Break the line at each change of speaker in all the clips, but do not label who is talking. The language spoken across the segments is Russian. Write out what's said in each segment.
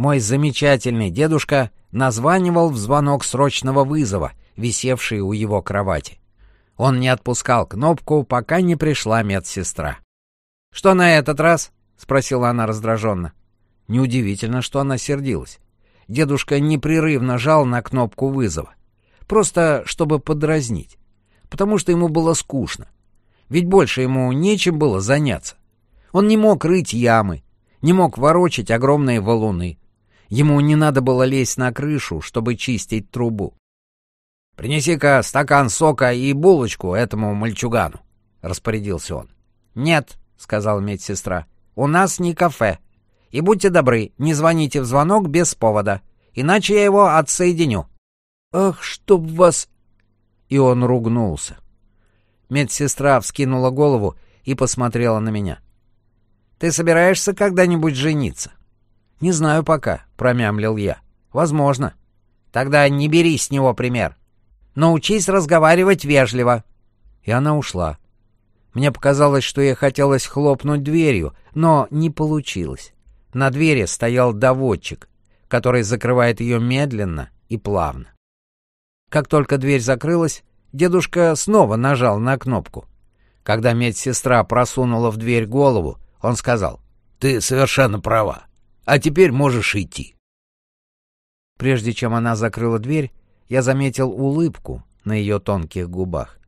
Мой замечательный дедушка названивал в звонок срочного вызова, висевший у его кровати. Он не отпускал кнопку, пока не пришла медсестра. «Что на этот раз?» — спросила она раздраженно. Неудивительно, что она сердилась. Дедушка непрерывно жал на кнопку вызова. Просто чтобы подразнить. Потому что ему было скучно. Ведь больше ему нечем было заняться. Он не мог рыть ямы, не мог ворочать огромные валуны. Ему не надо было лезть на крышу, чтобы чистить трубу. «Принеси-ка стакан сока и булочку этому мальчугану», — распорядился он. «Нет», — сказала медсестра, — «у нас не кафе. И будьте добры, не звоните в звонок без повода, иначе я его отсоединю». «Ах, чтоб вас...» И он ругнулся. Медсестра вскинула голову и посмотрела на меня. «Ты собираешься когда-нибудь жениться?» «Не знаю пока», — промямлил я. «Возможно». «Тогда не бери с него пример. Научись разговаривать вежливо». И она ушла. Мне показалось, что ей хотелось хлопнуть дверью, но не получилось. На двери стоял доводчик, который закрывает ее медленно и плавно. Как только дверь закрылась, дедушка снова нажал на кнопку. Когда медсестра просунула в дверь голову, он сказал, «Ты совершенно права. А теперь можешь идти». Прежде чем она закрыла дверь, я заметил улыбку на ее тонких губах.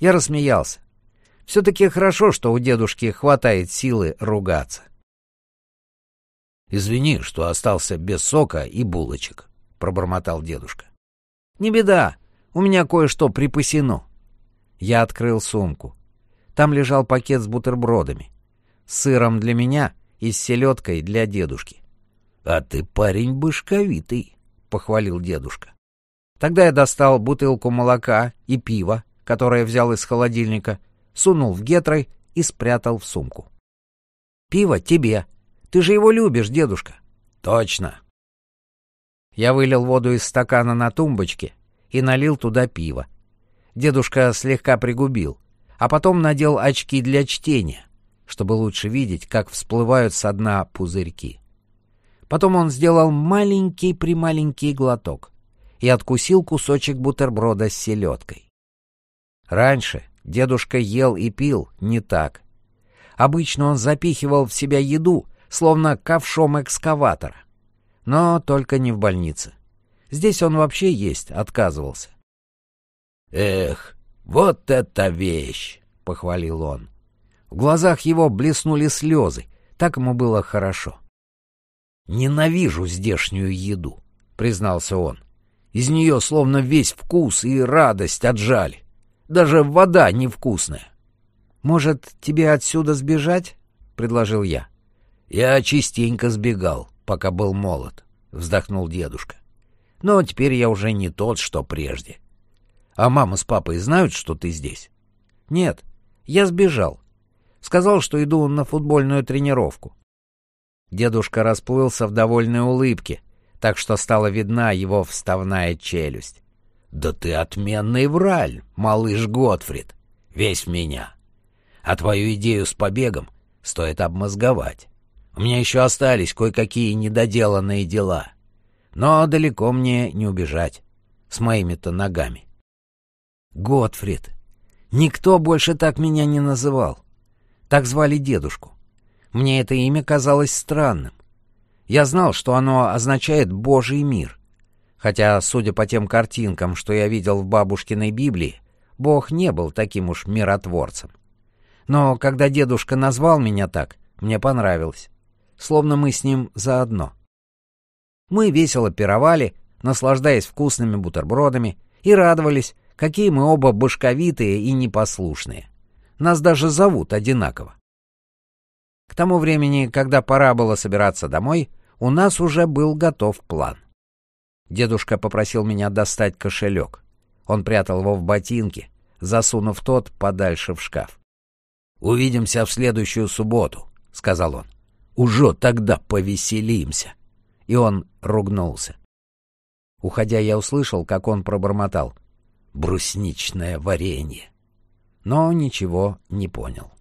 Я рассмеялся. Все-таки хорошо, что у дедушки хватает силы ругаться. «Извини, что остался без сока и булочек», — пробормотал дедушка. «Не беда, у меня кое-что припасено». Я открыл сумку. Там лежал пакет с бутербродами. С сыром для меня и с селедкой для дедушки. «А ты парень башковитый», — похвалил дедушка. Тогда я достал бутылку молока и пива, которое взял из холодильника, сунул в гетрой и спрятал в сумку. «Пиво тебе. Ты же его любишь, дедушка». «Точно». Я вылил воду из стакана на тумбочке и налил туда пиво. Дедушка слегка пригубил, а потом надел очки для чтения, чтобы лучше видеть, как всплывают со дна пузырьки. Потом он сделал маленький-прималенький глоток и откусил кусочек бутерброда с селедкой. Раньше дедушка ел и пил не так. Обычно он запихивал в себя еду, словно ковшом экскаватора. Но только не в больнице. Здесь он вообще есть отказывался. «Эх, вот это вещь!» — похвалил он. В глазах его блеснули слезы, так ему было хорошо. «Ненавижу здешнюю еду», — признался он. Из нее словно весь вкус и радость отжали. Даже вода невкусная. «Может, тебе отсюда сбежать?» — предложил я. «Я частенько сбегал, пока был молод», — вздохнул дедушка. «Но теперь я уже не тот, что прежде. А мама с папой знают, что ты здесь?» «Нет, я сбежал. Сказал, что иду на футбольную тренировку». Дедушка расплылся в довольной улыбке, так что стала видна его вставная челюсть. «Да ты отменный враль, малыш Готфрид, весь в меня. А твою идею с побегом стоит обмозговать. У меня еще остались кое-какие недоделанные дела. Но далеко мне не убежать, с моими-то ногами». «Готфрид. Никто больше так меня не называл. Так звали дедушку. Мне это имя казалось странным. Я знал, что оно означает «Божий мир». Хотя, судя по тем картинкам, что я видел в бабушкиной Библии, Бог не был таким уж миротворцем. Но когда дедушка назвал меня так, мне понравилось. Словно мы с ним заодно. Мы весело пировали, наслаждаясь вкусными бутербродами, и радовались, какие мы оба башковитые и непослушные. Нас даже зовут одинаково. К тому времени, когда пора было собираться домой, у нас уже был готов план. Дедушка попросил меня достать кошелек. Он прятал его в ботинке, засунув тот подальше в шкаф. «Увидимся в следующую субботу», — сказал он. «Уже тогда повеселимся». И он ругнулся. Уходя, я услышал, как он пробормотал. «Брусничное варенье». Но ничего не понял.